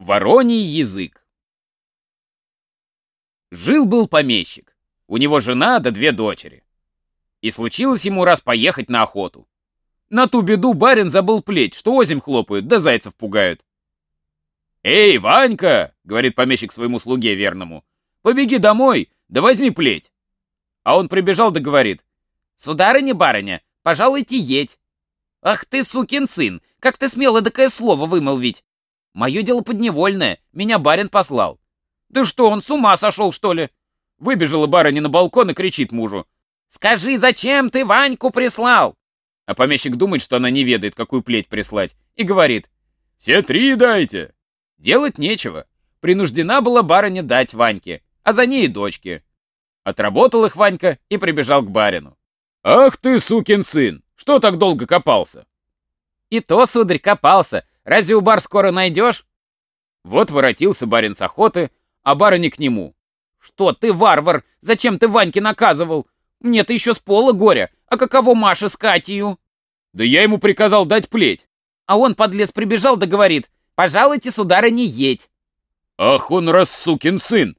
Вороний язык. Жил-был помещик. У него жена да две дочери. И случилось ему раз поехать на охоту. На ту беду барин забыл плеть, что озим хлопают, да зайцев пугают. «Эй, Ванька!» — говорит помещик своему слуге верному. «Побеги домой, да возьми плеть!» А он прибежал да говорит. «Сударыня-барыня, пожалуйте еть!» «Ах ты, сукин сын, как ты смела такое слово вымолвить!» Мое дело подневольное, меня барин послал. Да что, он с ума сошел, что ли? Выбежала барыня на балкон и кричит мужу. Скажи, зачем ты Ваньку прислал? А помещик думает, что она не ведает, какую плеть прислать, и говорит. Все три дайте. Делать нечего. Принуждена была барыня дать Ваньке, а за ней и дочке. Отработал их Ванька и прибежал к барину. «Ах ты, сукин сын! Что так долго копался?» «И то, сударь, копался, Разве у бар скоро найдешь?» Вот воротился барин с охоты, а барыня к нему. «Что ты, варвар? Зачем ты Ваньке наказывал? Мне-то еще с пола горя, а каково Маша с Катью?» «Да я ему приказал дать плеть». А он, подлец, прибежал да говорит, «Пожалуйте, сударыня, едь». «Ах он рассукин сын!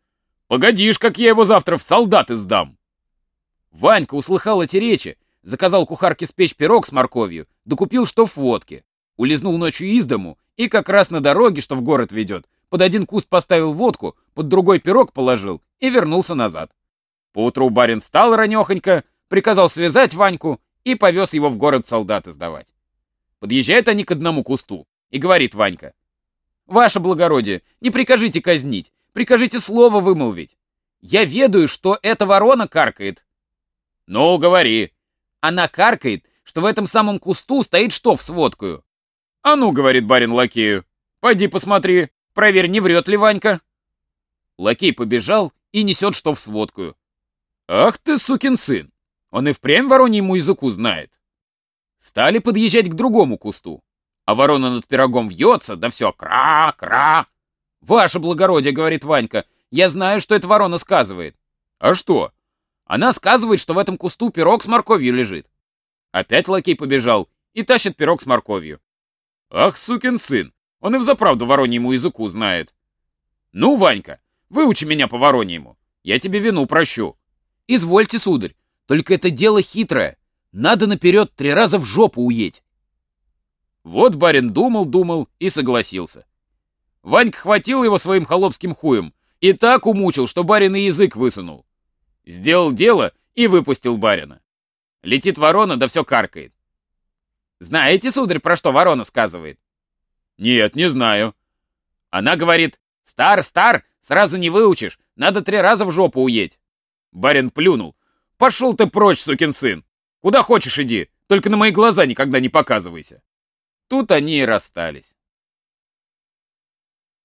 Погодишь, как я его завтра в солдаты сдам!» Ванька услыхал эти речи, заказал кухарке спечь пирог с морковью, докупил что в водке. Улизнул ночью из дому и как раз на дороге, что в город ведет, под один куст поставил водку, под другой пирог положил и вернулся назад. Поутру барин встал ранехонько, приказал связать Ваньку и повез его в город солдаты сдавать. Подъезжают они к одному кусту, и говорит Ванька. «Ваше благородие, не прикажите казнить, прикажите слово вымолвить. Я ведаю, что эта ворона каркает». «Ну, говори». Она каркает, что в этом самом кусту стоит штоф с водкою. «А ну, — говорит барин лакею, — пойди посмотри, проверь, не врет ли Ванька». Лакей побежал и несет что в сводкую. «Ах ты, сукин сын! Он и впрямь вороньему языку знает». Стали подъезжать к другому кусту, а ворона над пирогом вьется, да все кра-кра. «Ваше благородие, — говорит Ванька, — я знаю, что эта ворона сказывает». «А что?» Она сказывает, что в этом кусту пирог с морковью лежит. Опять лакей побежал и тащит пирог с морковью. Ах, сукин сын, он и взаправду вороньему языку знает. Ну, Ванька, выучи меня по вороньему, я тебе вину прощу. Извольте, сударь, только это дело хитрое. Надо наперед три раза в жопу уедь. Вот барин думал-думал и согласился. Ванька хватил его своим холопским хуем и так умучил, что барин и язык высунул. Сделал дело и выпустил барина. Летит ворона, да все каркает. Знаете, сударь, про что ворона сказывает? Нет, не знаю. Она говорит, стар, стар, сразу не выучишь, надо три раза в жопу уедь. Барин плюнул. Пошел ты прочь, сукин сын. Куда хочешь иди, только на мои глаза никогда не показывайся. Тут они и расстались.